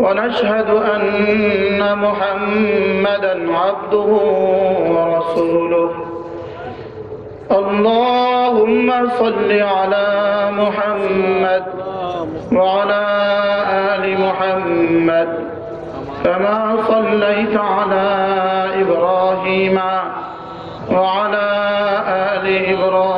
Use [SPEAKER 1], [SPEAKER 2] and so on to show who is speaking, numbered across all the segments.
[SPEAKER 1] ونشهد أن محمدا عبده ورسوله. اللهم صل على محمد وعلى آل محمد كما صليت على إبراهيم وعلى آل إبراهيم.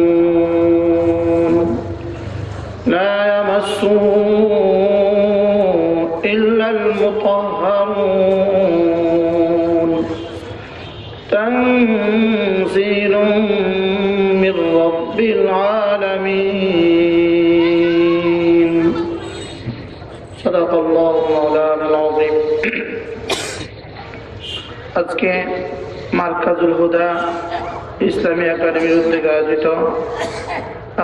[SPEAKER 1] আজকে মার্কাজুল হুদা ইসলামী একাডেমির উদ্যোগে আয়োজিত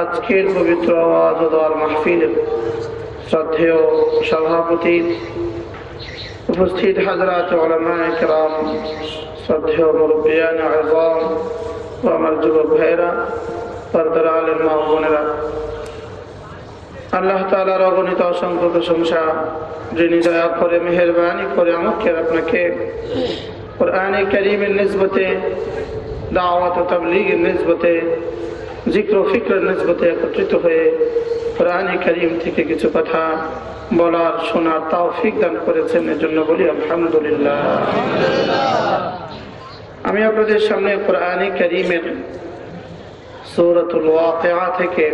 [SPEAKER 1] আজকের পবিত্র আওয়াজ ও দোয়ার মাহফিল শ্রদ্ধেয় সভাপতি উপস্থিত হাজরাত ওলামায়ে কেরাম, শ্রদ্ধেয় মুরব্বিয়ান আজম ও আমার যুবক ভাইয়েরা, পর্দার আলের মা বোনেরা। আল্লাহ তালার অগণিত অসংখ্য প্রশংসা, যিনি দয়া করে, মেহরবানি করে আমাকে আপনাকে কোরআনে করিমের নিসবতে, দাওয়াত ও তাবলীগের নিসবতে, জিক্র ফিক্রের নিসবতে একত্রিত হয়ে কোরআনে করিম থেকে কিছু কথা বলার, শোনার তাও ফিক দান করেছেন এর জন্য বলি আলহামদুলিল্লাহ। আমি আপনাদের সামনে কোরআনে করিমের সৌরতুল ওয়াকিয়া থেকে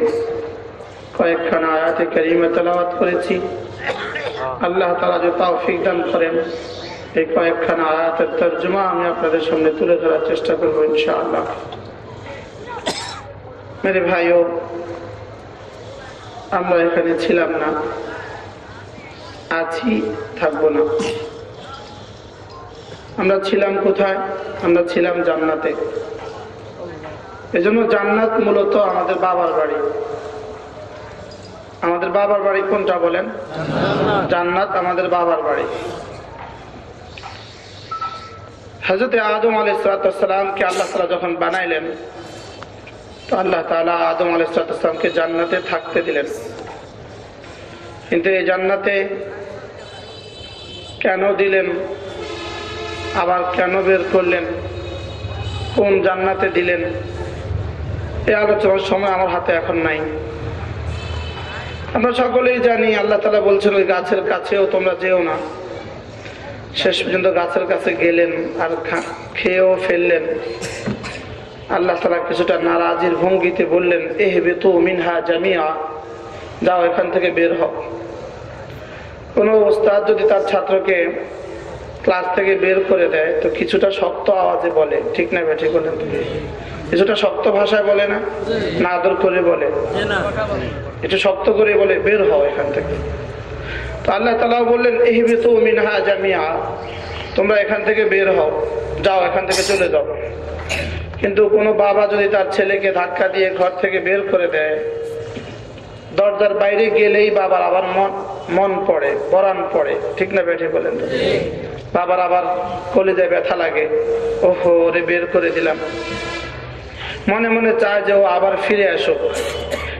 [SPEAKER 1] কয়েকখানা আয়াতে করিমে তেলাওয়াত করেছি। আল্লাহ তালা যে তাও ফিক দান করেন এই কয়েকখানা আয়াতের তর্জমা আমি আপনাদের সামনে তুলে ধরার চেষ্টা করব, ইনশাআল্লাহ। মেরে ভাইও, আমরা এখানে ছিলাম না। আছি থাকব না। আমরা ছিলাম কোথায়? আমরা ছিলাম জান্নাতে। এজন্য জান্নাত মূলত আমাদের বাবার বাড়ি। আমাদের বাবার বাড়ি কোনটা বলেন? জান্নাত আমাদের বাবার বাড়ি। হজরত আদম আলাইসালামকে আল্লাহ তালা যখন বানাইলেন, তো আল্লাহ তালা আদম আলাইসালামকে জান্নাতে থাকতে দিলেন। কিন্তু এই জান্নাতে কেন দিলেন, আবার কেন বের করলেন, কোন জান্নাতে দিলেন, এই আলোচনার সময় আমার হাতে এখন নাই। আমরা সকলেই জানি, আল্লাহ তালা বলছেন, ওই গাছের কাছেও তোমরা যেও না। শেষ পর্যন্ত গাছের কাছে গেলেন আর খেয়েও ফেললেন। আল্লাহ তালা কিছুটা নারাজির ভঙ্গিতে বললেন এহেবে তো মিনহা জামিয়া যাও এখান থেকে বের হও। কোনো ওস্তাদ যদি তার ছাত্রকে ক্লাস থেকে বের করে দেয় তো কিছুটা শক্ত আওয়াজে বলে ঠিক না ঠিক বলেন? কিছুটা শক্ত ভাষায় বলে না না আদর করে বলে। একটু শক্ত করে বলে বের হও এখান থেকে। আল্লাহ তালাও বললেন এহিবে তো মিনহা জামিয়া। তোমরা এখান থেকে বের হও, যাও, এখান থেকে চলে যাও। কিন্তু কোনো বাবা যদি তার ছেলেকে ধাক্কা দিয়ে ঘর থেকে বের করে দেয়, দরজার বাইরে গেলেই বাবার আবার মন মন পড়ে পরাণ পড়ে। ঠিক না বেঠে বলেন বাবার আবার কলিজায় ব্যথা লাগে। ওহো রে বের করে দিলাম। মনে মনে চায় যে ও আবার ফিরে আসুক।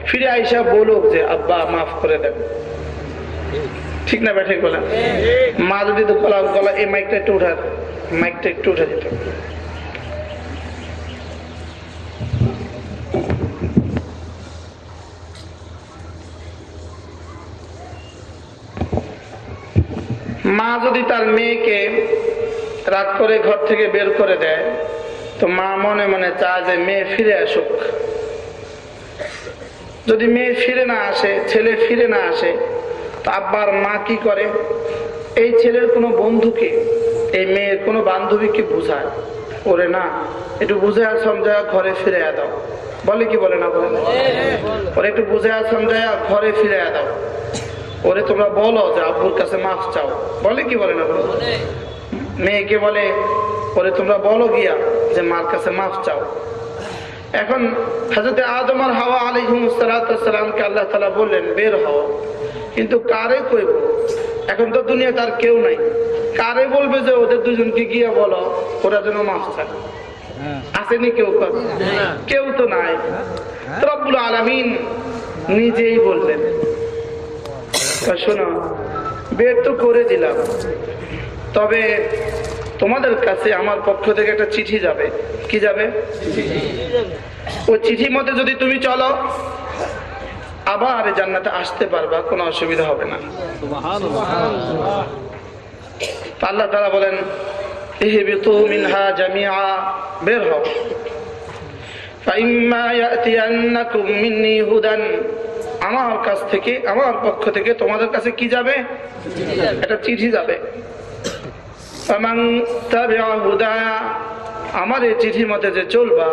[SPEAKER 1] ফিরে আইসা বলুক যে, আব্বা, মাফ করে দেন। ঠিক না ব্যাঠিক বলেন। মা যদি তো গলা গলা, এই মাইকটা একটু উঠা মাইকটা একটু উঠে দিত। মা যদি তার মেয়েকে রাত করে ঘর থেকে বের করে দেয়, তো মা মনে মনে চায় যে মেয়ে ফিরে আসুক। যদি মেয়ে ফিরে না আসে, ছেলে ফিরে না আসে আব্বার মা কি করে? এই ছেলের কোনো বন্ধুকে, এই মেয়ের কোনো বান্ধবীকে বুঝায়। ওরে না, একটু বুঝে আর সমঝা ঘরে ফিরে দাও। বলে কি বলে না বলে? ওরে একটু বুঝে আর সমঝায় ঘরে ফিরে দাও। ওরে তোমরা বলো যে আব্বুর কাছে মাফ চাও। বলে কি বলে না বলে? মেয়েকে বলে, ওরে তোমরা বলো গিয়া যে মার কাছে মাফ চাও। এখন হাজরত আদম আর হাওয়া আলিহুম সালাতামকে আল্লাহ তালা বললেন বের হও। কিন্তু কারে কইব? এখন তো দুনিয়া তার কেউ নাই। কারে বলবে যে ওদের দুজনকে গিয়ে বলো ওরা যেন মাফ চায়? আসেনি কেউ কর কেউ তো নাই। রব্বুল আলমিন নিজেই বললেন শোনো বের তো করে দিলাম। তবে তোমাদের কাছে আমার পক্ষ থেকে একটা চিঠি যাবে। কি যাবে? ও চিঠি মতে যদি তুমি চলো আবার জান্নাতে আসতে পারবা কোনো অসুবিধা হবে না। আল্লাহ তারা বলেন বের হও। আমার কাছ থেকে আমার পক্ষ থেকে তোমাদের কাছে কি যাবে। একটা চিঠি যাবে। হুদায়া আমার এই চিঠির মতে যে চলবা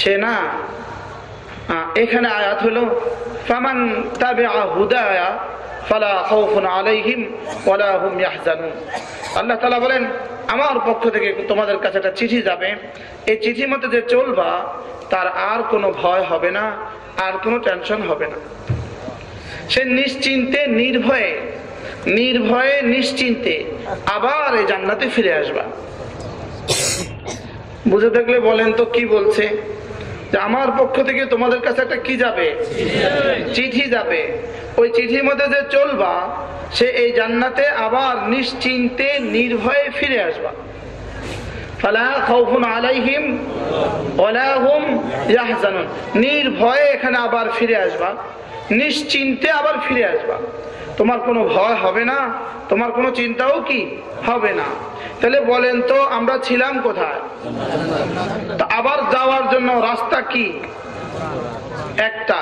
[SPEAKER 1] সে না এখানে আয়াত হলো, ফামান তাবে হুদায়া ফালা আলাইহিম আল্লাহ তালা বলেন, আমার পক্ষ থেকে তোমাদের কাছে একটা চিঠি যাবে। এই চিঠির মধ্যে যে চলবা, তার আর কোনো ভয় হবে না, আর কোনো টেনশন হবে না। সে নিশ্চিন্তে, নির্ভয়ে নির্ভয়ে নিশ্চিন্তে আবার এই জান্নাতে ফিরে আসবা। বুঝে থাকলে বলেন তো কি বলছে? আমার পক্ষ থেকে তোমাদের কাছে একটা কি যাবে? চিঠি যাবে। ওই চিঠির মধ্যে যে চলবা, সে এই জান্নাতে আবার নিশ্চিন্তে, নির্ভয়ে ফিরে আসবা। নির্ভয়ে এখানে আবার ফিরে আসবা। নিশ্চিন্তে আবার ফিরে আসবা। তোমার কোনো ভয় হবে না? তোমার কোনো চিন্তাও কি? হবে না। তাহলে বলেন তো, আমরা ছিলাম কোথায়? আবার যাওয়ার জন্য রাস্তা কি? একটা।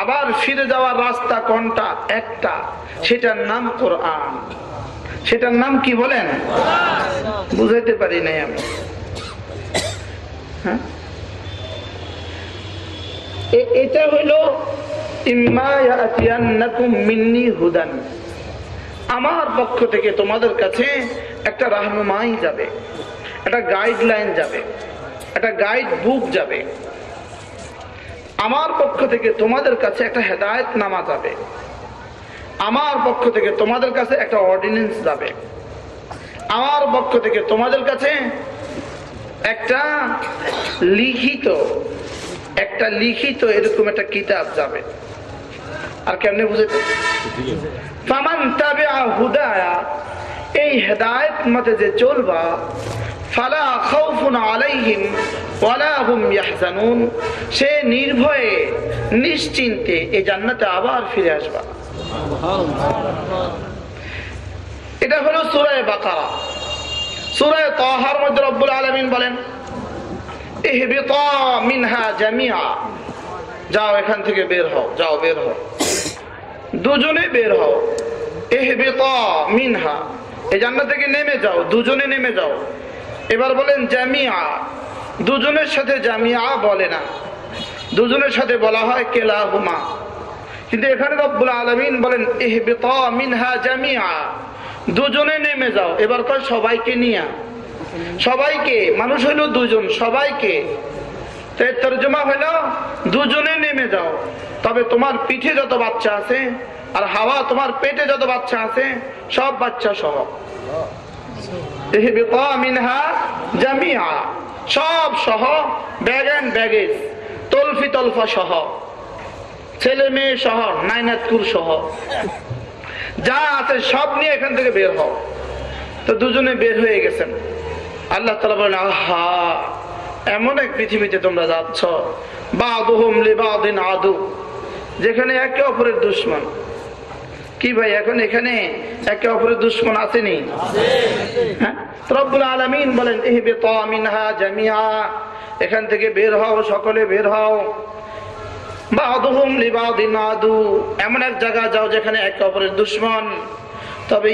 [SPEAKER 1] আবার ফিরে যাওয়ার রাস্তা কোনটা? একটা। সেটার নাম কোরআন। সেটার নাম কি বলেন? বুঝাইতে পারি নাই আমি। হ্যাঁ? এটা হইল আমার পক্ষ থেকে তোমাদের কাছে একটা রাহনুমাই যাবে, একটা গাইডলাইন যাবে, একটা গাইড বুক যাবে। আমার পক্ষ থেকে তোমাদের কাছে একটা হেদায়ত নামা যাবে। আমার পক্ষ থেকে তোমাদের কাছে একটা অর্ডিনেন্স যাবে। আমার পক্ষ থেকে তোমাদের কাছে একটা লিখিত একটা লিখিত এরকম একটা কিতাব যাবে। আর কেমনে বুঝেছে ফামান তাবিআ হুদায়া, এই হেদায়েত মতে যে চলবা, ফালা খাউফুন আলাইহিম ওয়ালা হুম ইয়াহজানুন, সে নির্ভয়ে, নিশ্চিন্তে এই জান্নাতে আবার ফিরে আসবা। এটা হলো সুরায় বাকারা। সুরায় তহার মধ্যে রব্বুল আলমিন বলেন মিনহা জামিয়া যাও এখান থেকে বের হও, যাও বের হও। দুজনে বের হও। ইহবিতা মিনহা। এই জান্নাত থেকে নেমে যাও, দুজনে নেমে যাও। এবার বলেন, জামিয়া। দুজনের সাথে জামিয়া বলে না। দুজনের সাথে বলা হয় কেলাহুমা। কিন্তু এখানে রব্বুল আলমিন বলেন ইহবিতা মিনহা জামিয়া। দুজনে নেমে যাও। এবার কয়, সবাইকে নিয়া। সবাইকে, মানুষ হইল দুজন, সবাইকে। তর্জমা হইল, দুজনে নেমে যাও। তবে তোমার পিঠে যত বাচ্চা আছে আর হাওয়া তোমার পেটে যত বাচ্চা আছে, সব বাচ্চা সহ। মিনহা জামিয়া সব সহ, ব্যাগ অ্যান্ড ব্যাগেজ তলফি তলফা সহ। ছেলে মেয়ে সহ নাইনাতপুর সহ। যা আছে সব নিয়ে এখান থেকে বের হও। তো দুজনে বের হয়ে গেছেন। আল্লাহ তালা বলেন, আহা, এমন এক পৃথিবীতে তোমরা যাচ্ছ। বাদুহুম লিবাদিন আদু। যেখানে একে অপরের দুশ্মন। কি ভাই, এখন এখানে একে অপরের দুশ্মন আসেনি? হ্যাঁ? রব্বুল আলমিন বলেন ইহবে মিনহা জামিয়া এখান থেকে বের হও, সকলে বের হও। এমন এক জায়গা যাও যেখানে একে অপরের তবে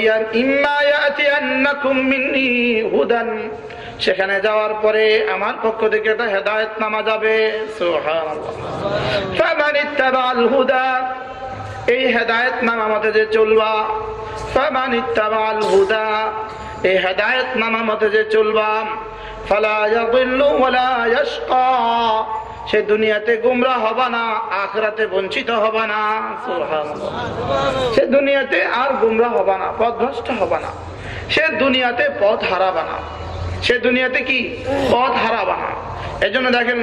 [SPEAKER 1] সেখানে যাওয়ার পরে আমার পক্ষ থেকে একটা হেদায়েত নামা যাবে। এই হেদায়েত নামা মতে যে চলবা। হুদা এই নামা মতে যে চলবা। সে দুনিয়াতে না, আখরাতে বঞ্চিত না। সে দুনিয়াতে আর না না। সে দুনিয়াতে পথ হারাবা না। সে দুনিয়াতে কি? পথ হারাবা। না এই জন্য দেখেন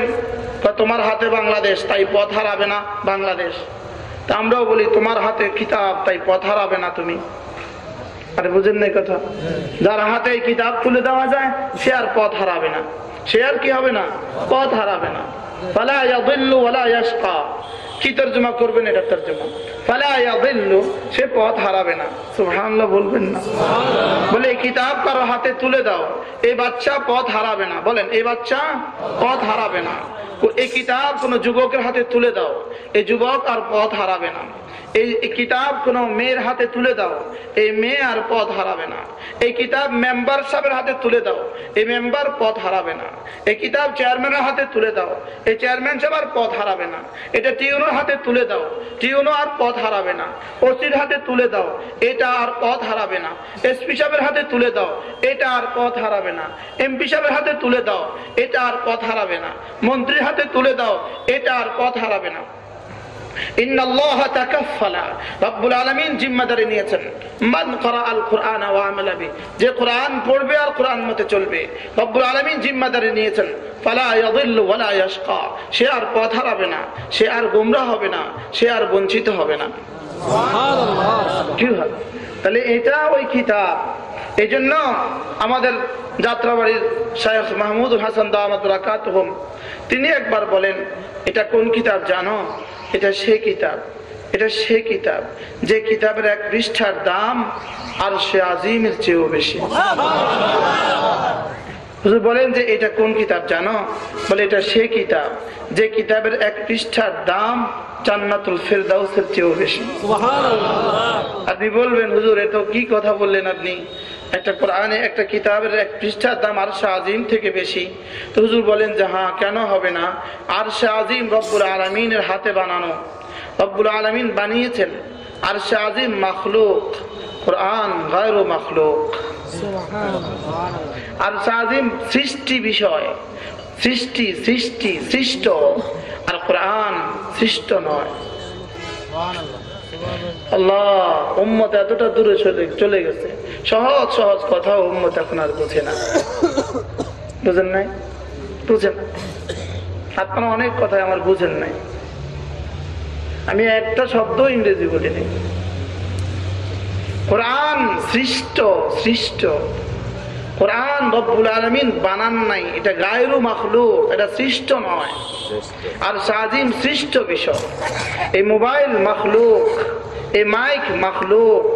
[SPEAKER 1] তোমার হাতে বাংলাদেশ, তাই পথ হারাবে না বাংলাদেশ। তা আমরাও বলি, তোমার হাতে কিতাব, তাই পথ হারাবে না তুমি। আরে বুঝেন নাই কথা? যার হাতে কিতাব তুলে দেওয়া যায়, সে আর পথ হারাবে না। সে আর কি হবে না? পথ হারাবে না। কি তর্জমা করবেন? এটা তর্জমা। সে পথ হারাবে না। সুবহানাল্লাহ বলবেন না। বলে, এই কিতাব কারও হাতে তুলে দাও। এই বাচ্চা পথ হারাবে না। বলেন, এই বাচ্চা পথ হারাবে না। এই কিতাব কোন যুবকের হাতে তুলে দাও। এই যুবক আর পথ হারাবে না। এই কিতাব কোন মেয়ের হাতে তুলে দাও। এই মেয়ে আর পথ হারাবে না। এই কিতাব মেম্বার সাহেবের হাতে তুলে দাও। এই মেম্বার পথ হারাবে না। এই কিতাব চেয়ারম্যানের হাতে তুলে দাও। এই চেয়ারম্যান সাহেব আর পথ হারাবে না। এটা টিউনোর হাতে তুলে দাও। টিউনো আর পথ হারাবে না। ওসির হাতে তুলে দাও। এটা আর পথ হারাবে না। এসপি সাহেবের হাতে তুলে দাও। এটা আর পথ হারাবে না। এমপি সাহেবের হাতে তুলে দাও। এটা আর পথ হারাবে না। মন্ত্রীর হাতে তুলে দাও। এটা আর পথ হারাবে না। যে কোরআন পড়বে আর কোরআন মতে চলবে। রব্বুল আলমিন জিম্মাদারি নিয়েছেন। সে আর পথ হারাবে না। সে আর গুমরা হবে না। সে আর বঞ্চিত হবে না। তাহলে এটা ওই কিতাব। এই জন্য আমাদের যাত্রাবাড়ির শায়খ মাহমুদ হাসান দামাত রাকাত তিনি একবার বলেন এটা কোন কিতাব জানো? এটা সে কিতাব। এটা সে কিতাব। যে কিতাবের এক পৃষ্ঠার দাম আর সে আজিমের চেয়েও বেশি। বলেন যে এটা কোন কিতাব জানো? বলে এটা সে কিতাব। যে কিতাবের এক পৃষ্ঠার দাম জান্নাতুল ফেরদাউসের চেয়েও বেশি। আপনি বলবেন হুজুর এত কি কথা বললেন আপনি? একটা কোরআনে একটা কিতাবের এক পৃষ্ঠার দাম আর আজিম থেকে বেশি। তো হুজুর বলেন যে হ্যাঁ কেন হবে না? আর আজিম রব্বুল আলমিনের হাতে বানানো। রব্বুল আলমিন বানিয়েছেন। আর আজিম মাখলুক। কোরআন গায়রো মাখলুক। আর আজিম সৃষ্টি বিষয়। সৃষ্টি সৃষ্টি সৃষ্ট। আর কোরআন সৃষ্ট নয়। আল্লাহ, উম্মত এতটা দূরে চলে গেছে। সহজ সহজ কথা উম্মত এখন আর না। বুঝেন নাই? অনেক কথা আমার বুঝেন নাই। আমি একটা শব্দ ইংরেজি বলিনি। কোরআন সৃষ্ট সৃষ্ট। কোরআন রব্বুল আলমিন বানান নাই। এটা গায়েরু মাখলুক, এটা সৃষ্ট নয়। আর সাজিম সৃষ্ট বিষয়। এই মোবাইল মাখলুক এ মাইক মখলুক,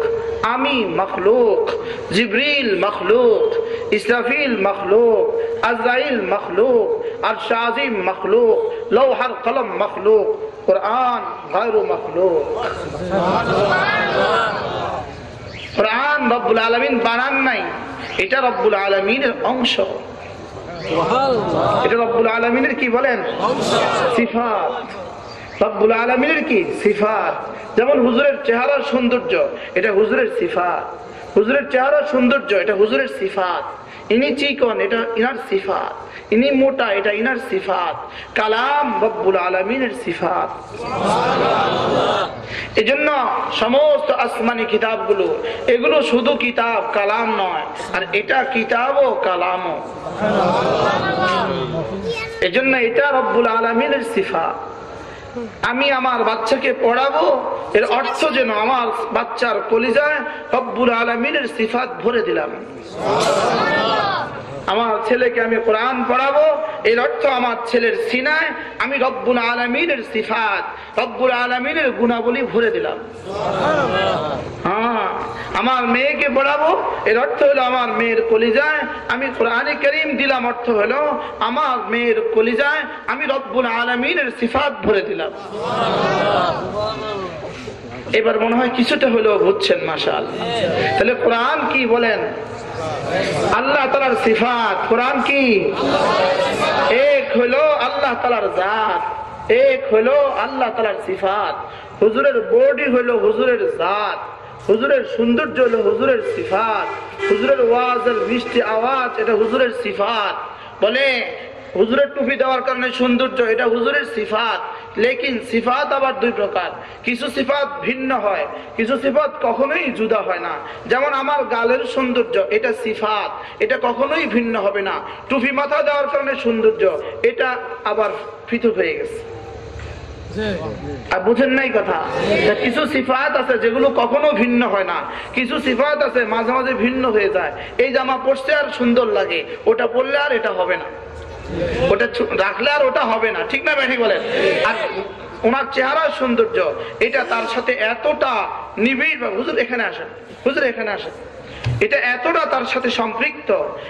[SPEAKER 1] আমি মখলুক, জিবরিল মখলুক, ইসরাফিল মখলুক, আজরাইল মখলুক, আর শাহিম মখলুক, লৌহার কলম মখলুক, কোরআন গায়রু মখলুক। কোরআন রব্বুল আলমিন বানান নাই। এটা রব্বুল আলমিনের অংশ। এটা রব্বুল আলমিনের কি বলেন? সিফাত। রব্বুল আলমিনের কি? সিফাত। যেমন হুজুরের চেহারার সৌন্দর্য এটা হুজুরের সিফাত। হুজুরের চেহারার সৌন্দর্য এটা হুজুরের সিফাত। ইনি চিকন এটা ইনার সিফাত। ইনি মোটা, এটা ইনার সিফাত। কালাম রব্বুল আলমিনের সিফাত। এজন্য সমস্ত আসমানি কিতাবগুলো, এগুলো শুধু কিতাব, কালাম নয়, আর এটা কিতাবও, কালামও। এজন্য এটা রব্বুল আলমিনের সিফা আমি আমার বাচ্চাকে পড়াবো, এর অর্থ যেন আমার বাচ্চার কলিজায় রব্বুল আলমিনের সিফাত ভরে দিলাম। আমার ছেলেকে আমি কোরআন পড়াবো। এর অর্থ আমার ছেলের সিনায়, আমি রব্বুল আলমিনের সিফাত, রব্বুল আলমিনের গুণাবলী ভরে দিলাম। হ্যাঁ আমার মেয়েকে পড়াবো, এর অর্থ হলো আমার মেয়ের কলিজায় আমি কোরআনে করিম দিলাম, অর্থ হলো আমার মেয়ের কলিজায় আমি রব্বুল আলমিনের সিফাত ভরে দিলাম। এবার মনে হয় কিছুটা হলেও বুঝছেন মাসাল তাহলে কোরআন কি বলেন? আল্লাহ তালার সিফাত, কোরআন কি? এক হলো আল্লাহ তালার জাত, এক হলো আল্লাহ তালার সিফাত। হুজুরের বডি হলো হুজুরের জাত, হুজুরের সৌন্দর্য হলো হুজুরের সিফাত। হুজুরের ওয়াজের মিষ্টি আওয়াজ, এটা হুজুরের সিফাত। বলে হুজুরের টুপি দেওয়ার কারণে সৌন্দর্য, এটা হুজুরের সিফাত। লেকিন সিফাত আবার দুই প্রকার। কিছু সিফাত ভিন্ন হয়, কিছু সিফাত কখনোই জুদা হয় না। যেমন আমার গালের সৌন্দর্য, এটা সিফাত, এটা কখনোই ভিন্ন হবে না। টুপি মাথা দেওয়ার কারণে সৌন্দর্য, এটা আবার পৃথক হয়ে গেছে। আর বুঝেন নাই কথা? কিছু সিফাত আছে যেগুলো কখনো ভিন্ন হয় না। কিছু সিফাত আছে মাঝে মাঝে ভিন্ন হয়ে যায়। এই জামা পড়তে আর সুন্দর লাগে, ওটা পড়লে আর এটা হবে না। ওটা রাখলে আর ওটা হবে না। ঠিক না ব্যাঠি বলেন? আর ওনার চেহারার সৌন্দর্য, এটা তার সাথে এতটা নিবিড় বা হুজুর, এখানে আসেন। হুজুর, এখানে আসেন। এটা এতটা তার সাথে সম্পৃক্ত,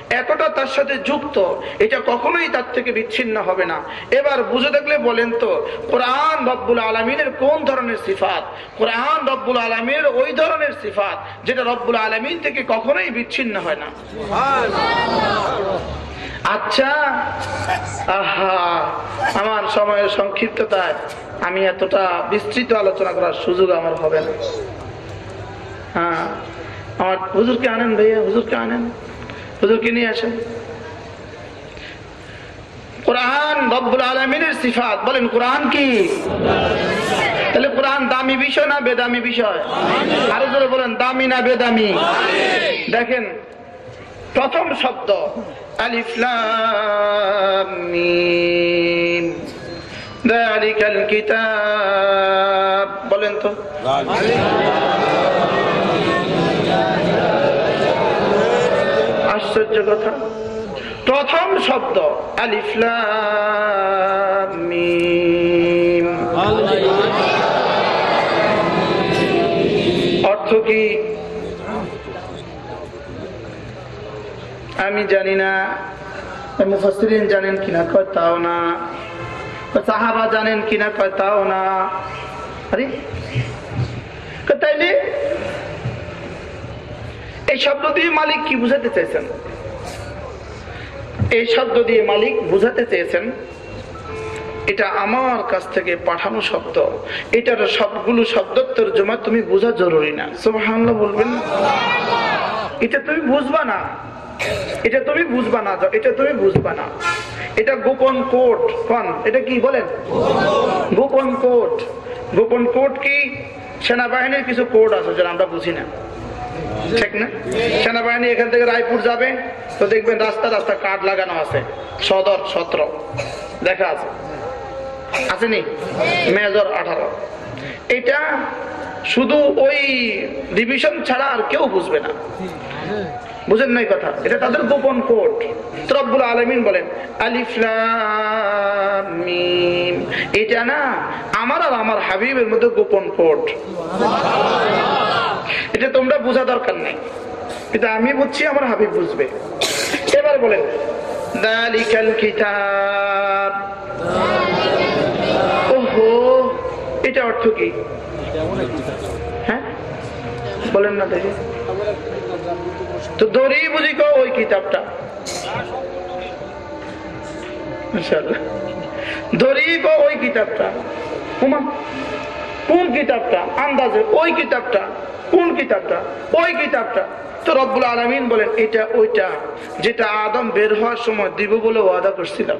[SPEAKER 1] এতটা তার সাথে যুক্ত, এটা কখনোই তার থেকে বিচ্ছিন্ন হবে না। এবার বুঝে দেখলে বলেন তো, কোরআন রব্বুল আলমিনের কোন ধরনের সিফাত? কোরআন রব্বুল আলমীর ওই ধরনের সিফাত, যেটা রব্বুল আলমিন থেকে কখনোই বিচ্ছিন্ন হয় না। আচ্ছা। আহা, আমার সময়ের সংক্ষিপ্ততায় আমি এতটা বিস্তৃত আলোচনা করার সুযোগ আমার হবে না। হ্যাঁ আমার হুজুরকে আনেন ভাইয়া, হুজুরকে আনেন। হুজুরকে নিয়ে আসেন। কোরআন রব্বুল আলমিনের সিফাত, বলেন কোরআন কি? তাহলে কোরআন দামি বিষয় না বেদামি বিষয়? আরও জোরে বলেন, দামি না বেদামি? দেখেন, প্রথম শব্দ আলিফলাম দালিকাল কিতাব। বলেন তো। আশ্চর্য কথা। প্রথম শব্দ আলিফলাম অর্থ কি? আমি জানি না মুফসরিন জানেন কিনা, কয় তাও না সাহাবা জানেন কিনা, কয় তাও না। আরে তাইলে, এই শব্দ দিয়ে মালিক কি বুঝাতে চাইছেন এই শব্দ দিয়ে মালিক বুঝাতে চেয়েছেন, এটা আমার কাছ থেকে পাঠানো শব্দ। এটার সবগুলো শব্দোত্তর জমা তুমি বোঝা জরুরি না। সুবহানাল্লাহ বলবেন, এটা তুমি বুঝবা না। এটা তুমি বুঝবা না এটা তুমি বুঝবা না। এটা গোপন কোট কন, এটা কি বলেন? গোপন কোট গোপন কোট কি? সেনাবাহিনীর কিছু কোড আছে যেটা আমরা বুঝি না। ঠিক না? সেনাবাহিনী এখান থেকে রায়পুর যাবে, তো দেখবেন রাস্তা রাস্তা কাঠ লাগানো আছে। সদর সত্র। দেখা আছে। আসেনি? মেজর আঠারো। এটা শুধু ওই ডিভিশন ছাড়া আর কেউ বুঝবে না। বুঝেন নাই কথা? এটা তাদের গোপন কোড। রব্বুল আলমিন বলেন আলিফলামিম এটা না, আমার আর আমার হাবিবের মধ্যে গোপন কোড। এটা তোমরা বোঝা দরকার নেই। এটা আমি বুঝছি, আমার হাবিব বুঝবে। এবার বলেন, দালিকাল কিতাব। ওহো, এটা অর্থ কি? বলেন না দেখি। তো দড়ি বুঝি কো ওই কিতাবটা? ওই কিতাবটা? কোন কিতাবটা? ওই কোন কিতাবটা? ওই কিতাবটা। বলেন ওইটা যেটা আদম বের হওয়ার সময় দিব বলে ওয়াদা করছিলাম।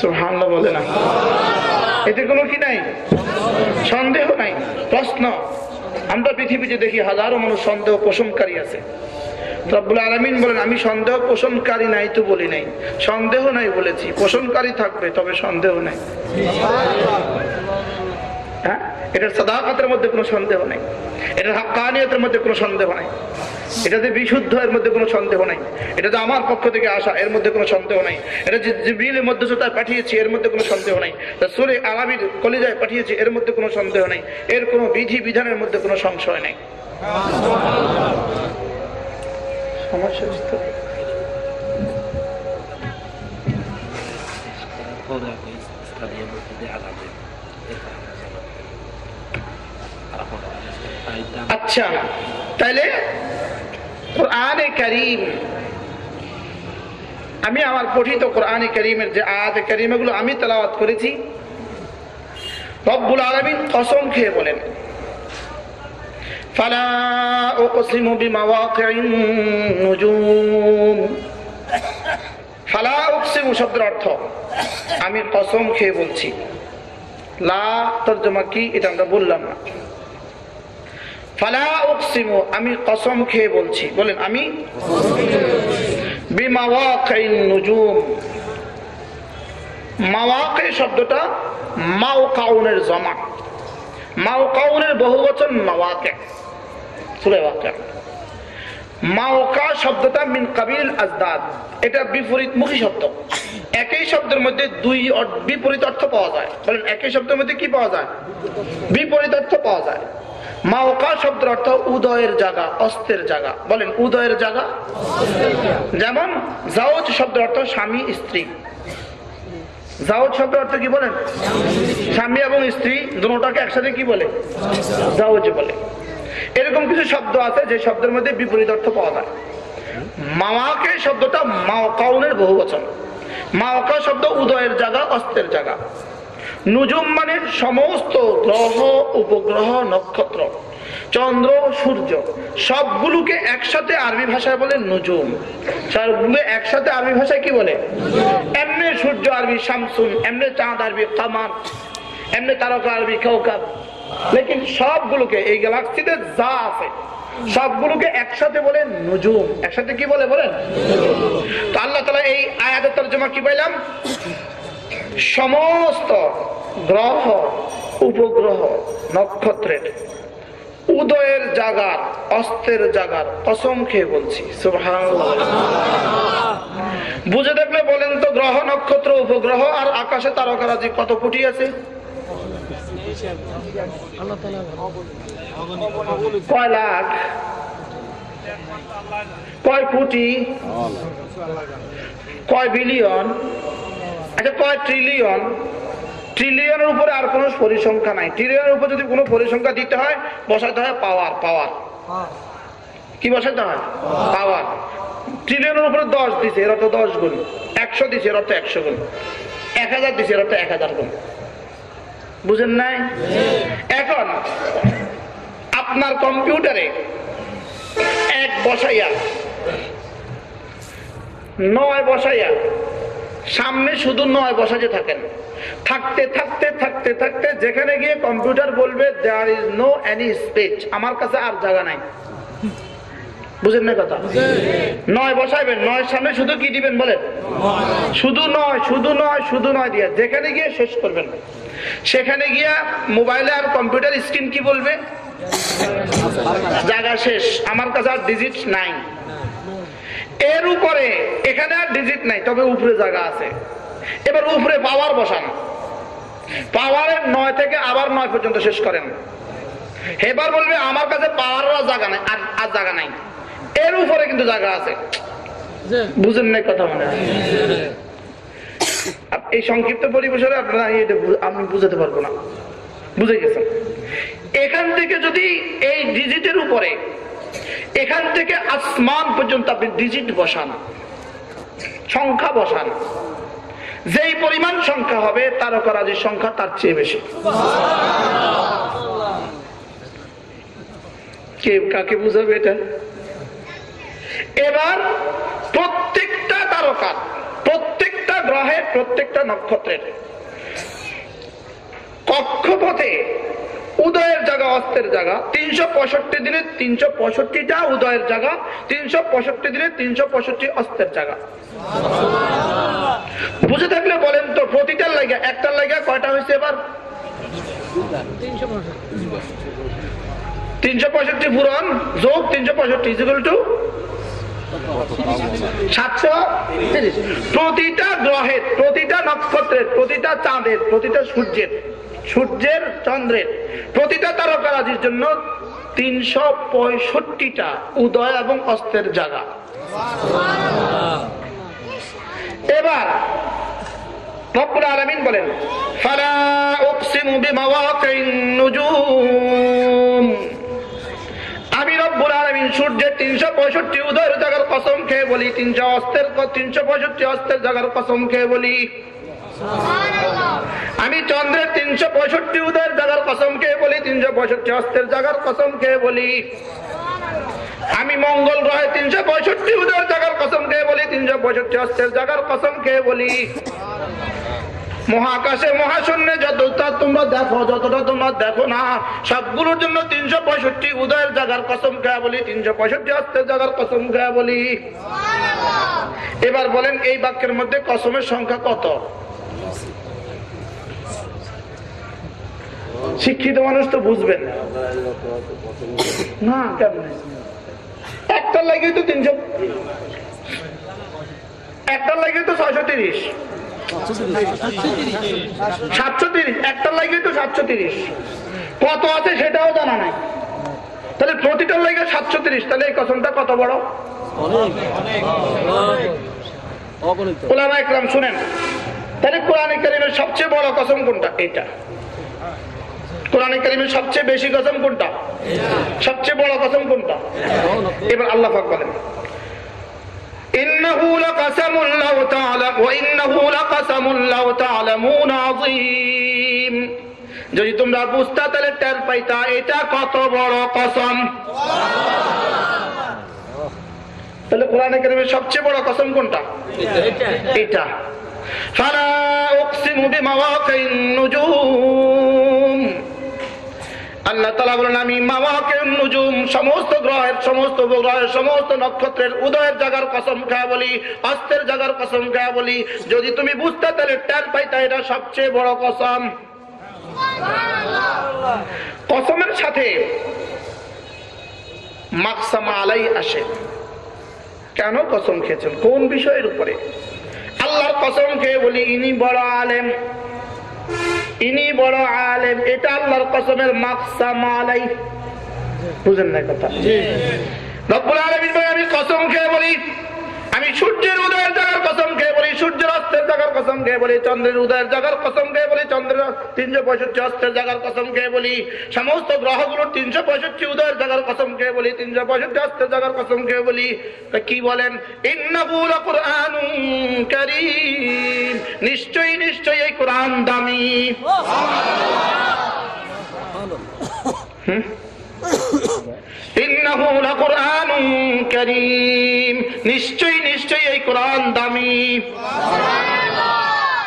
[SPEAKER 1] সুবহানাল্লাহ বলে না। এতে কোনো কি নাই? সন্দেহ নাই। প্রশ্ন, আমরা পৃথিবীতে দেখি হাজারো মানুষ সন্দেহ পোষণকারী আছে। রব্বুল আলমিন বলেন, আমি সন্দেহ পোষণকারী নাই তো বলি নাই। সন্দেহ নাই বলেছি। পোষণকারী থাকবে, তবে সন্দেহ নাই। হ্যাঁ? এটার সদাকাতের মধ্যে কোনো সন্দেহ নাই। এটার হাক্কানিয়তের মধ্যে কোনো সন্দেহ নাই। এটা যে বিশুদ্ধ, এর মধ্যে কোনো সন্দেহ নাই। এটা যে আমার পক্ষ থেকে আসা, এর মধ্যে কোনো সন্দেহ নাই। এটা যে জিবরিলের মধ্যস্থতায় পাঠিয়েছি, এর মধ্যে কোনো সন্দেহ নাই। সুরে আলাবির কলিজায় পাঠিয়েছি, এর মধ্যে কোনো সন্দেহ নাই। এর কোনো বিধি বিধানের মধ্যে কোনো সংশয় নাই। আচ্ছা তাইলে কোরআনে করিম আমি আমার পঠিত কোরআনে করিমের যে আয়াত করিম এগুলো আমি তেলাওয়াত করেছি রব্বুল আলমিন কসম খেয়ে বলেন فلا أقسم بمواقع النجوم ফালা উকসিমু শব্দের অর্থ আমি কসম খেয়ে বলছি লা তর্জমা কি এটা আমরা বললাম না ফালা উকসিমু, আমি কসম খেয়ে বলছি। বলেন, আমি? বিমাওয়াকিন নুজুম। মাওয়াকে শব্দটা মাওকাউনের জমা। মাওকাউনের বহু বচন মাওয়াকে মাওকা শব্দটা মিন কাবিল আজদাদ। এটা বিপরীত মুখী শব্দ। একই শব্দের মধ্যে দুই বিপরীত অর্থ পাওয়া যায়। বলেন, একই শব্দের মধ্যে কি পাওয়া যায়? বিপরীত অর্থ পাওয়া যায়। মাওকা শব্দের অর্থ উদয়ের জায়গা অস্তের জায়গা। বলেন, উদয়ের জায়গা। যেমন জাওজ শব্দের অর্থ স্বামী, স্ত্রী। জাওজ শব্দের অর্থ কি বলেন? স্বামী এবং স্ত্রী দুটাকে একসাথে কি বলে? জাওজ বলে। এরকম কিছু শব্দ আছে, যে শব্দের মধ্যে বিপরীত অর্থ পাওয়া যায়। মাওয়াকে শব্দটা মাওকাউনের বহু বচন মাওকা শব্দ উদয়ের জায়গা অস্তের জায়গা। নুজুম মানে সমস্ত গ্রহ, উপগ্রহ, নক্ষত্র। চন্দ্র, সূর্য। সবগুলোকে একসাথে আরবি ভাষায় বলে নুজুম। সবগুলো একসাথে আরবি ভাষায় কি বলে? এমনি সূর্য আরবি, শামসুন। এমনি চাঁদ আরবি, কামার। এমনি তারকা আরবি কৌকাব লেকিন সবগুলোকে, এই গ্যালাক্সিতে যা আছে, সবগুলোকে একসাথে বলে নুজুম। একসাথে কি বলে বলেন? তো আল্লাহ তালা এই আয়াতের তর্জমা কি পাইলাম? সমস্ত গ্রহ, উপগ্রহ, নক্ষত্রের উদয়ের জাগার অস্তের জাগার কসম খেয়ে বলছি। বুঝে দেখলে বলেন তো, গ্রহ, নক্ষত্র, উপগ্রহ আর আকাশে তারকারাজি কত কোটি আছে? কয় লাখ? কয় কোটি? কয় বিলিয়ন? আচ্ছা কয় ট্রিলিয়ন ট্রিলিয়নের উপরে আর কোনো পরিসংখ্যা নাই। ট্রিলিয়নের উপরে যদি কোনো পরিসংখ্যা দিতে হয় বসাতে হয় পাওয়ার পাওয়ার কি বসাতে হয়? পাওয়ার ট্রিলিয়নের উপরে দশ দিছে এর অর্থ দশ গুণ। একশো দিছে এর অর্থ একশো গুণ। এক হাজার দিছে এর অর্থ এক হাজার গুণ। বুঝেন নাই? এখন আপনার কম্পিউটারে এক বসাইয়া নয় বসাইয়া সামনে শুধু নয় বসাতে থাকেন। থাকতে থাকতে থাকতে থাকতে যেখানে গিয়ে কম্পিউটার বলবে there is no any space আমার কাছে আর জায়গা নাই। বুঝেন না কথা? নয় বসাইবেন নয় সামনে শুধু দিবেন শুধু নয় শুধু নয় শুধু নয় দিয়া যেখানে গিয়ে শেষ করবেন। সেখানে গিয়া মোবাইলে আর কম্পিউটার স্ক্রিন কি বলবে? জায়গা শেষ। আমার কাছে আর ডিজিট নাই। এর উপরে এখানে আর ডিজিট নাই, তবে উপরে জায়গা আছে। এবার উপরে পাওয়ার বসান। পাওয়ারের নয় থেকে আবার নয় পর্যন্ত শেষ করেন। এবার বলবে, আমার কাছে পাওয়ার জায়গা নাই, আর আর জায়গা নাই। এর উপরে কিন্তু জায়গা আছে। বুঝেন না কথা মনে এই সংক্ষিপ্ত পরিবেশনে আপনারা আমি বুঝাতে পারব না। বুঝে গেছেন? এখান থেকে যদি এই ডিজিটের উপরে, এখান থেকে আসমান পর্যন্ত আপনি ডিজিট বসান। সংখ্যা বসান। যেই পরিমাণ সংখ্যা হবে, তারকারাজির সংখ্যা তার চেয়ে বেশি। কে, কাকে বুঝাবে এটা? এবার প্রত্যেকটা তারকার প্রত্যেকটা গ্রহের প্রত্যেকটা নক্ষত্রের কক্ষপথে উদয়ের জায়গা অস্তের জায়গা। তিনশো পঁয়ষট্টি দিনে তিনশো পঁয়ষট্টিটা উদয়ের জায়গা তিনশো পঁয়ষট্টি দিনে তিনশো পঁয়ষট্টি অস্তের জায়গা। বুঝে থাকলে বলেন তো প্রতিটার লাগা একটার লাগা কয়টা হয়েছে এবার? তিনশো পঁয়ষট্টি। পূরণ যোগ তিনশো পঁয়ষট্টি টু সাতশো? প্রতিটা গ্রহের প্রতিটা নক্ষত্রের প্রতিটা চাঁদের প্রতিটা সূর্যের সূর্যের চন্দ্রের। প্রতিটা তারকারাজির জন্য তিনশো পঁয়ষট্টিটা উদয় এবং অস্তের জায়গা। এবার বলেন নুজুম। সূর্যের তিনশো পঁয়ষট্টি উদয়ের জায়গার কসম খেয়ে বলি, তিনশো অস্তের তিনশো পঁয়ষট্টি অস্তের জায়গার কসম খেয়ে বলি। আমি চন্দ্রের তিনশো পঁয়ষট্টি উদয়ের জাগার কসম খেয়ে বলি, তিনশো পঁয়ষট্টি অস্তের জায়গার কসম খেয়ে বলি। আমি মঙ্গল গ্রহে তিনশো পঁয়ষট্টি উদয়ের জাগার কসম খেয়ে বলি, তিনশো পঁয়ষট্টি অস্তের জায়গার কসম খেয়ে বলি। মহাকাশে মহাশূন্যে যতটা তোমরা দেখো, যতটা তোমরা দেখো না, সবগুলোর জন্য তিনশো পঁয়ষট্টি উদয়ের জাগার কসম খেয়া বলি, তিনশো পঁয়ষট্টি অস্তের জাগার কসম খেয়া বলি। এবার বলেন, এই বাক্যের মধ্যে কসমের সংখ্যা কত? শিক্ষিত মানুষ তো বুঝবেন না। কেমন একটার লাগে তো তিনশো একটার লাগে তো ছয়শো তিরিশ। সাতশো তিরিশ লাগে তো সাতশো তিরিশ। কত আছে সেটাও জানা নাই। তাহলে প্রতিটার লাগে সাতশো তিরিশ তাহলে এই কসমটা কত বড়? ওলামা একরাম শুনেন। তাহলে কোরআন কারিমের সবচেয়ে বড় কসম কোনটা? এটা। কোরআন কারিমের সবচেয়ে বেশি কসম কোনটা সবচেয়ে বড় কসম কোনটা এবার আল্লাহ পাক বলেন إنه لقسم لو تعلم وإنه لقسم لو تعلمون عظيم যদি তোমরা বুঝতা তাহলে টের পাইতা এটা কত বড় কসম তাহলে কোরআনে কারিমের সবচেয়ে বড় কসম কোনটা এটা ফালা উকসিমু বিমাওয়াকিন নুজুম আল্লাহ তালা বলেন, আমি মামাকে নুজুম, সমস্ত গ্রহের সমস্ত গ্রহের সমস্ত নক্ষত্রের উদয়ের জায়গার কসম খেয়া বলি অস্তের জায়গার কসম খেয়া বলি। যদি তুমি বুঝতে, তাহলে ট্যান পাইতা এটা সবচেয়ে বড় কসম। কসমের সাথে মাকসামা আলাই আসে। কেন কসম খেয়েছেন? কোন বিষয়ের উপরে? আল্লাহর কসম খেয়ে বলি, ইনি বড় আলেম। ইনি বড় আলেম এটা আল্লাহর কসমের মাকসাম আলাই। বুঝেন না কথা? রব্বুল আলমিন আমি কসম খেয়ে বলি আমি সূর্যের উদয়ের জায়গার সূর্যের অস্তের জায়গার কসম খেয়ে বলি চন্দ্রের উদয়ের জায়গার কসম খেয়ে বলি চন্দ্রের তিনশো পঁয়ষট্টি অস্তের জায়গার কসম খেয়ে বলি সমস্ত গ্রহগুলোর তিনশো পঁয়ষট্টি উদয়ের জায়গার কসম খেয়ে বলি তিনশো পঁয়ষট্টি অস্তের জায়গার কসম খেয়ে বলি। তা কি বলেন? ইন্নাবুল কোরআন করিম। নিশ্চয়ই নিশ্চয়ই এই কোরআন দামি। হুম? নিশ্চয়ই নিশ্চয়ই এই কোরআন দামি।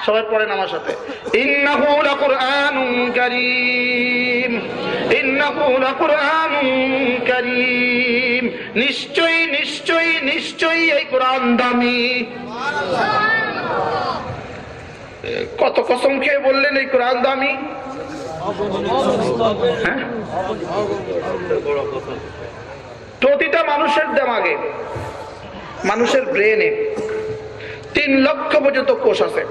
[SPEAKER 1] সবাই পড়েন আমার সাথে। ইন্নাহু লাকুরআনুন কারীম। ইন্নাহু লাকুরআনুন কারীম। নিশ্চয়ই নিশ্চয়ই নিশ্চয়ই এই কোরআন দামি। কত কসম খেয়ে বললেন এই কোরআন দামি? প্রতিটা মানুষের দেমাগে, মানুষের ব্রেনে তিন লক্ষ পর্যন্ত কোষ আছে।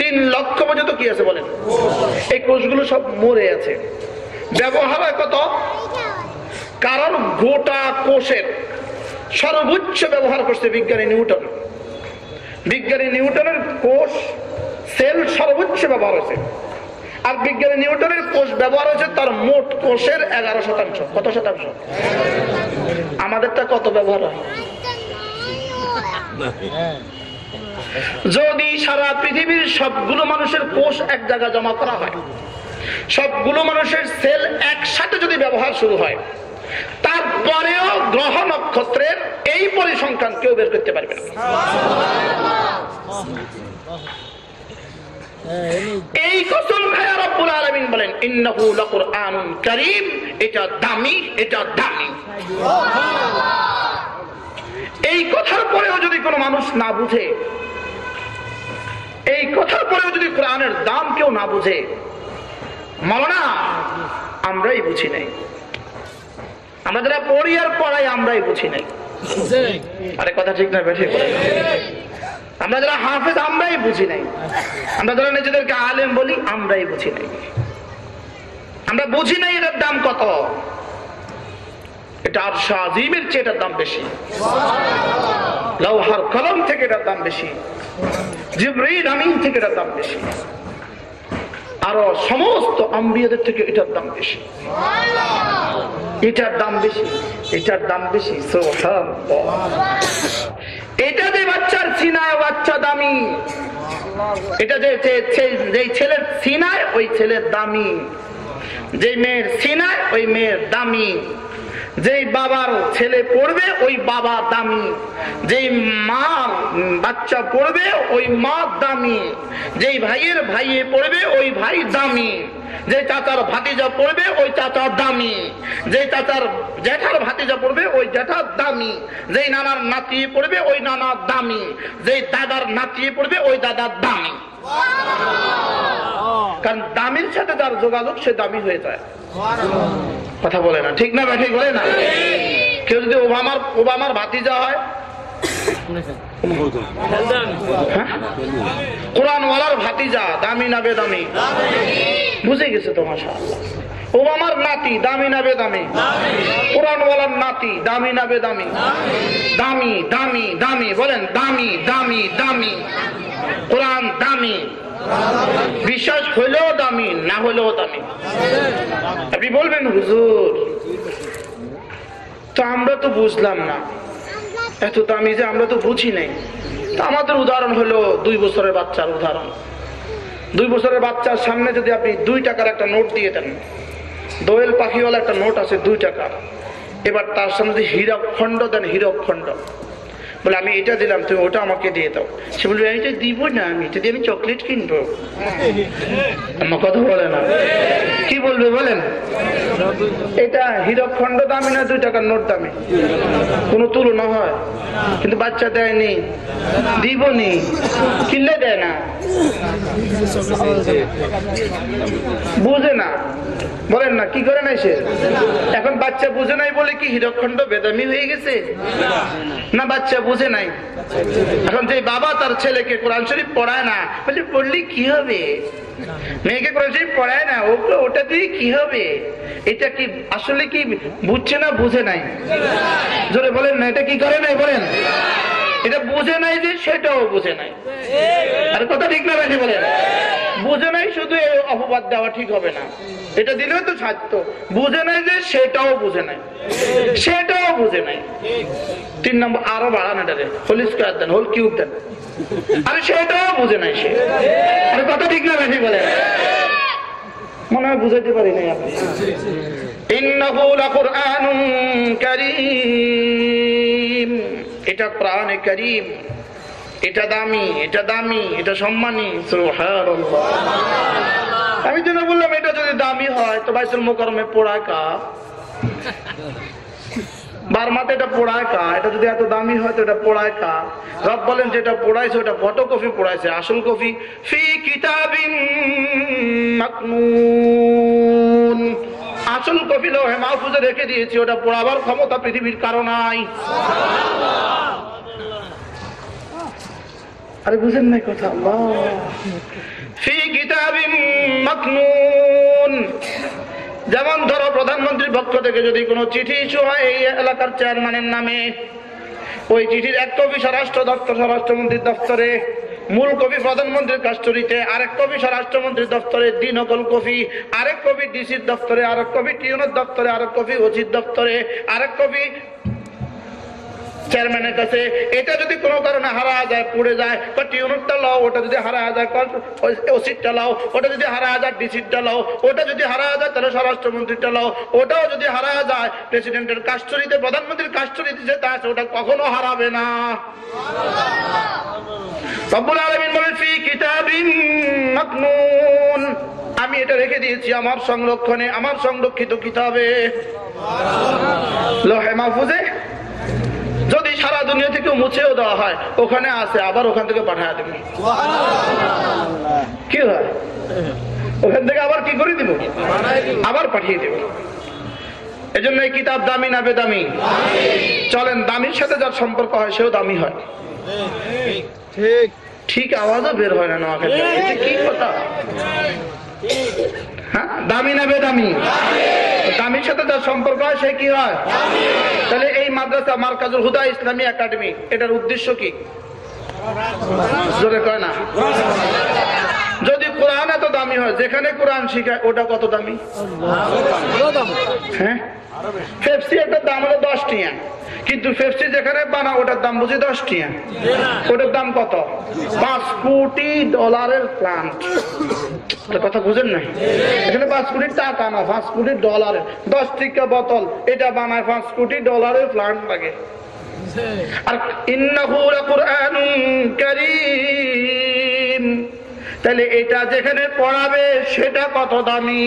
[SPEAKER 1] তিন লক্ষ পর্যন্ত কি আছে বলেন? এই কোষগুলো সব মরে আছে। ব্যবহার হয় কত? কারণ গোটা কোষের সর্বোচ্চ ব্যবহার করছে বিজ্ঞানী নিউটন। বিজ্ঞানী নিউটনের কোষ সেল সর্বোচ্চ ব্যবহার হয়েছে। আর বিজ্ঞানী নিউটনের কোষ ব্যবহার হয়েছে তার মোট কোষের এগারো শতাংশ। কত শতাংশ? আমাদেরটা কত ব্যবহার হয়? যদি সারা পৃথিবীর সবগুলো মানুষের কোষ এক জায়গায় জমা করা হয়, সবগুলো মানুষের সেল একসাথে যদি ব্যবহার শুরু হয়, তারপরেও গ্রহ নক্ষত্রের এই পরিসংখ্যান কেউ বের করতে পারবে না। এই কসম খায়া রব্বুল আলামিন বলেন ইন্নাহু লাকুরআনুন কারীম। এটা দামি এটা দামি। এই কথার পরেও যদি কোনো মানুষ না বুঝে এই কথার পরেও যদি কোরআনের দাম কেউ না বুঝে মাওলানা আমরাই বুঝি নাই। আমরা যারা পড়ি আর পড়াই আমরাই বুঝি নাই। আরে কথা ঠিক না বেঠে আমরা যারা হাফেজ, আমরাই বুঝি নাই। আমরা যারা নিজেদেরকে আলেম বলি, আমরাই বুঝি নাই। আমরা বুঝি নাই এটার দাম কত। এটা আর শাহিমের চেয়ে এটার দাম বেশি। লৌহার কলম থেকে এটার দাম বেশি। জিব্রাইল আমিন থেকে এটার দাম বেশি। আরও সমস্ত আম্বিয়াদের থেকে এটার দাম বেশি। এটার দাম বেশি, এটার দাম বেশি। এটা যে বাচ্চার সিনায়, বাচ্চা দামি। এটা যে যে ছেলের সিনায়, ওই ছেলের দামি। যে মেয়ের সিনায়, ওই মেয়ের দামি। যেই বাবার ছেলে পড়বে, ওই বাবা দামি। যেই মা বাচ্চা পড়বে, ওই মা দামি। যেই ভাইয়ের ভাইয়ে পড়বে, ওই ভাই দামি। যে চাচার ভাতিজা পড়বে, ওই চাচার দামি। যে চাচার জ্যাঠার ভাতিজা পড়বে, ওই জ্যাঠার দামি। যেই নানার নাতিয়ে পড়বে, ওই নানার দামি। যেই দাদার নাতিয়ে পড়বে, ওই দাদার দামি। কারণ দামির সাথে তার যোগাযোগ, সে দামি হয়ে যায়। কথা বলে না। ঠিক না বা ঠিক বলে না? কেউ যদি ওবামার ওবামার ভাতিজা হয় কোরআনওয়ালার ভাতিজা, দামি না বেদামি? বুঝে গেছে তো মাসা ওবামার নাতি, দামি না বেদামি? নাতি, দামি না বেদামি? দামি দামি দামি। বলেন, দামি দামি দামি। কোরআন দামি। বিশ্বাস হইলেও দামি, না হইলেও দামি। আপনি বলবেন, হুজুর, তো আমরা তো বুঝলাম না। এত দামি যে আমরা তো বুঝি নাই। তা আমাদের উদাহরণ হলো দুই বছরের বাচ্চার উদাহরণ। দুই বছরের বাচ্চার সামনে যদি আপনি দুই টাকার একটা নোট দিয়ে দেন, দোয়েল পাখিওয়ালা একটা নোট আছে দুই টাকার। এবার তার সামনে যদি হীরক খণ্ড দেন, হীরক খণ্ড। বলে, আমি এটা দিলাম, তুমি ওটা আমাকে দিয়ে দাও। সে বলবে, আমি এটা দিব না, আমি এটা দিয়ে আমি চকলেট কিনবো। আমার কথা বলে না। কি বলবে বলেন? এটা হীরক খণ্ড দামি না দুই টাকার নোট দামি? কোনো তুলনা হয়। কিন্তু বাচ্চা দেয়নি, দিবনি, কিনলে দেয় না। বুঝে না। বলেন না, কি করে নাই সে? এখন বাচ্চা বুঝে নাই বলে কি হীরকখণ্ড বেদামি হয়ে গেছে? না, বাচ্চা বুঝে নাই। এখন যে বাবা তার ছেলেকে কোরআন শরীফ পড়ায় না, বলে, পড়লে কি হবে? মেয়েকে কোরআন শরীফ পড়ায় না, ওকে ওটা দিয়ে কি হবে? এটা কি আসলে কি বুঝছে না বুঝে নাই? জোরে বলেন না, এটা কি করে নাই বলেন? এটা বুঝে নাই যে সেটাও বুঝে নাই। আর কথা ঠিক না বেশি বলেন? বুঝে নাই শুধু এই অপবাদ দেওয়া ঠিক হবে না। এটা দিলেও তো ছাড়তো বুঝে নাই যে সেটাও বুঝে নাই। সেটাও বুঝে নাই। তিন নম্বর, আরও বাড়ান এটারে হোল স্কোয়ার দেন, হোল কিউব দেন। আরে সেটাও বুঝে নাই সে। আরে কথা ঠিক না বেশি বলেন মনে হয় বুঝাইতে পারি নাই আপনি এটা প্রাণে করিম। এটা দামি এটা দামি, এটা সম্মানী। আমি যেন বললাম, এটা যদি দামি হয়, তো বাইতুল মোকরমে পোড়ায় কা? বারমাতে এটা পোড়ায় কা? এটা যদি এত দামি হয়, তো এটা পোড়ায় কা? রব বলেন যেটা পোড়াইছে, ওটা ফটো কপি পোড়াইছে, আসল কপি। ফি কিতাবিন মাকনুন। আসল কপি লোহে মাহফুজে রেখে দিয়েছি, ওটা পোড়াবার ক্ষমতা পৃথিবীর কারণ নাই। আরে বুঝেন নাই কথা যেমন ধরো প্রধানমন্ত্রীর পক্ষ থেকে যদি কোনো চিঠি ইস্যু হয়, এই এলাকার চেয়ারম্যানের নামে, ওই চিঠির এক কপি স্বরাষ্ট্র দপ্তর, স্বরাষ্ট্রমন্ত্রীর দপ্তরে, মূল কপি প্রধানমন্ত্রীর কাস্টরিতে আরেক কপি স্বরাষ্ট্রমন্ত্রীর দপ্তরে দিন নকল কপি, আরেক কপি ডিসির দপ্তরে, আরেক কপি টিউনের দপ্তরে, আরেক কপি ওসির দপ্তরে, আরেক কপি চেয়ারম্যানের কাছে, এটা যদি কোনো কারণে হারা যায়, পুড়ে যায়, বা টিউনরটা লাও, ওটা যদি হারা যায় ওসিটটা লাও, ওটা যদি হারা যায় ডিসিটটা লাও, ওটা যদি হারা যায়, তাহলে স্বরাষ্ট্রমন্ত্রীটা লাও, ওটাও যদি হারা যায় প্রেসিডেন্টের কাস্টরিতে প্রধানমন্ত্রীর কাস্টরিতে যেটা আছে, ওটা কখনো হারাবে না। আমি এটা রেখে দিয়েছি আমার সংরক্ষণে, আমার সংরক্ষিত কিতাবে। লোহে মাহফুজে যদি সারা দুনিয়া থেকে মুছেও দেওয়া হয় ওখানে আছে আবার ওখান থেকে পাঠায় দেবে। কি হয়? ওখান থেকে আবার কি করে দিব? আবার পাঠিয়ে দেব। এজন্য এই কিতাব দামি না বেদামি? চলেন দামির সাথে যার সম্পর্ক হয় সেও দামি হয়।
[SPEAKER 2] ঠিক।
[SPEAKER 1] ঠিক আওয়াজও বের হয় না নোয়াখালী এটা কি কথা? হ্যাঁ? দামি না বেদামি? দামির সাথে যার সম্পর্ক হয় সে কি হয়? তাহলে মাদ্রাসা মার্কাজুল হুদা ইসলামী একাডেমি এটার উদ্দেশ্য কি? জোরে কয় না? এত দামি হয়? যেখানে কোরআন শিখায়, ওটা কত দামি? হ্যাঁ? দাম হলো কিন্তু পেপসি যেখানে ওটার দাম বুঝি ওটার দাম কত? পাঁচ কোটি ডলারের প্লান্ট কথা বুঝেন এখানে পাঁচ কোটি টাকা পাঁচ কোটি ডলারের। দশ বোতল, এটা বানায় পাঁচ কোটি ডলারের প্লান্ট লাগে। আর তাহলে এটা যেখানে পড়াবে সেটা কত দামি?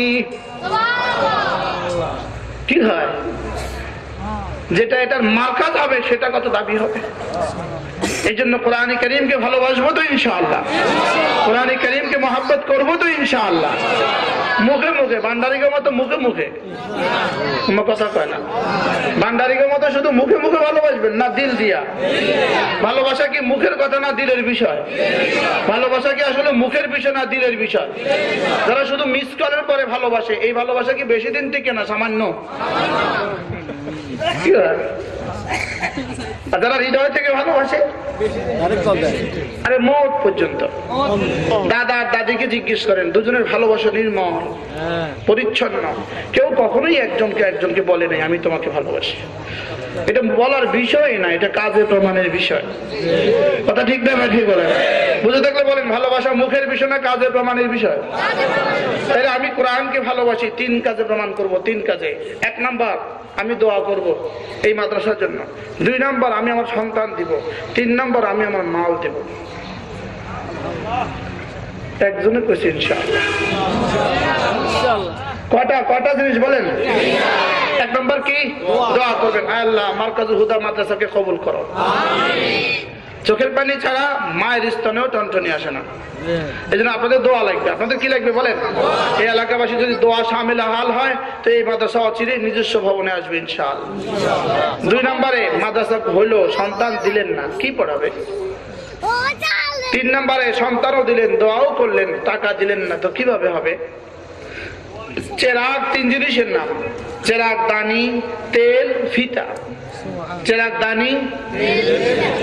[SPEAKER 1] কি হয়? যেটা এটার মার্কাজ হবে, সেটা কত দাবি হবে? এই জন্য কোরআনী করিমকে ভালোবাসবো তো ইনশাআল্লাহ। কোরআনী করিমকে মহাব্বত করব তো ইনশাআল্লাহ। মুখে মুখে ভান্ডারিকের মতো মুখে মুখে। কথা কয় না। ভান্ডারিকের মতো শুধু মুখে মুখে ভালোবাসবেন না, দিল দিয়া। ভালোবাসা কি মুখের কথা না দিলের বিষয়? ভালোবাসা কি আসলে মুখের বিষয় না দিলের বিষয়? যারা শুধু মিস কলের পরে ভালোবাসে, এই ভালোবাসা কি বেশি দিন টিকে না, সামান্য? যারা হৃদয় থেকে ভালোবাসে আরে মত পর্যন্ত। দাদা দাদিকে জিজ্ঞেস করেন দুজনের ভালোবাসা নির্মল পরিচ্ছন্ন। কেউ কখনোই একজনকে একজনকে বলে নাই আমি তোমাকে ভালোবাসি। এটা বলার বিষয় না এটা কাজে প্রমাণের বিষয়। কথা ঠিক না ঠিক বলেন? বুঝে থাকলে বলেন, ভালোবাসা মুখের বিষয় না কাজের প্রমাণের বিষয়? তাহলে আমি কোরআনকে ভালোবাসি, তিন কাজে প্রমাণ করব, তিন কাজে। এক নাম্বার, আমি দোয়া করব এই মাদ্রাসার জন্য। দুই নাম্বার, আমি আমার সন্তান দিব। তিন নাম্বার, আমি আমার মাল দেব। একজনে কইছি কটা কটা জিনিস বলেন? এক নম্বর কি? দোয়া করবেন। আল্লাহ মার্কাজুল হুদা মাদ্রাসাকে কবুল করো। চোখের পানি ছাড়া মায়ের স্তনেও টনটনি আসে না। এই জন্য আপনাদের দোয়া লাগবে। আপনাদের কি লাগবে বলেন? এই এলাকাবাসী যদি দোয়া সামিল হাল হয় তো এই মাদ্রাসা অচিরে নিজস্ব ভবনে আসবে ইনশাল দুই নম্বরে মাদ্রাসা হইল সন্তান দিলেন না। কি পড়াবে? তিন নম্বরে সন্তানও দিলেন দোয়াও করলেন টাকা দিলেন না তো কীভাবে হবে? চেরাগ তিন জিনিসের নাম। চেরাগ দানি তেল ফিতা। চেরাগ দানি তেল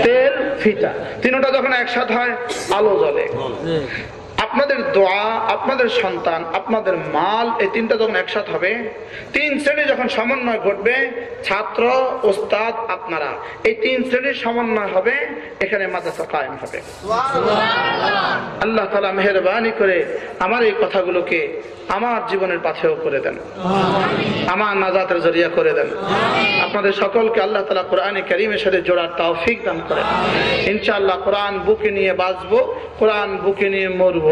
[SPEAKER 1] ফিতা। তিনটা যখন একসাথে হয় আলো জ্বলে। আপনাদের দোয়া, আপনাদের সন্তান, আপনাদের মাল, এই তিনটা যখন একসাথে হবে, তিন শ্রেণি যখন সমন্বয় ঘটবে, ছাত্র, ওস্তাদ, আপনারা, এই তিন শ্রেণির সমন্বয় হবে, এখানে মাদ্রাসা কায়েম হবে। আল্লাহ তালা মেহরবানি করে আমার এই কথাগুলোকে আমার জীবনের পাথেও করে দেন। আমার নাজাতের জরিয়া করে দেন। আপনাদের সকলকে আল্লাহ তালা কোরআনে করিমের সাথে জোড়ার তৌফিক দান করেন। ইনশাআল্লাহ কোরআন বুকে নিয়ে বাঁচবো, কোরআন বুকে নিয়ে মরবো।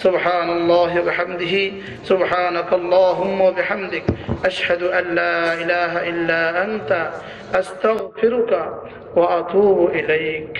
[SPEAKER 1] سبحان الله وبحمده سبحانك اللهم وبحمدك أشهد أن لا إله إلا أنت أستغفرك وأتوب إليك.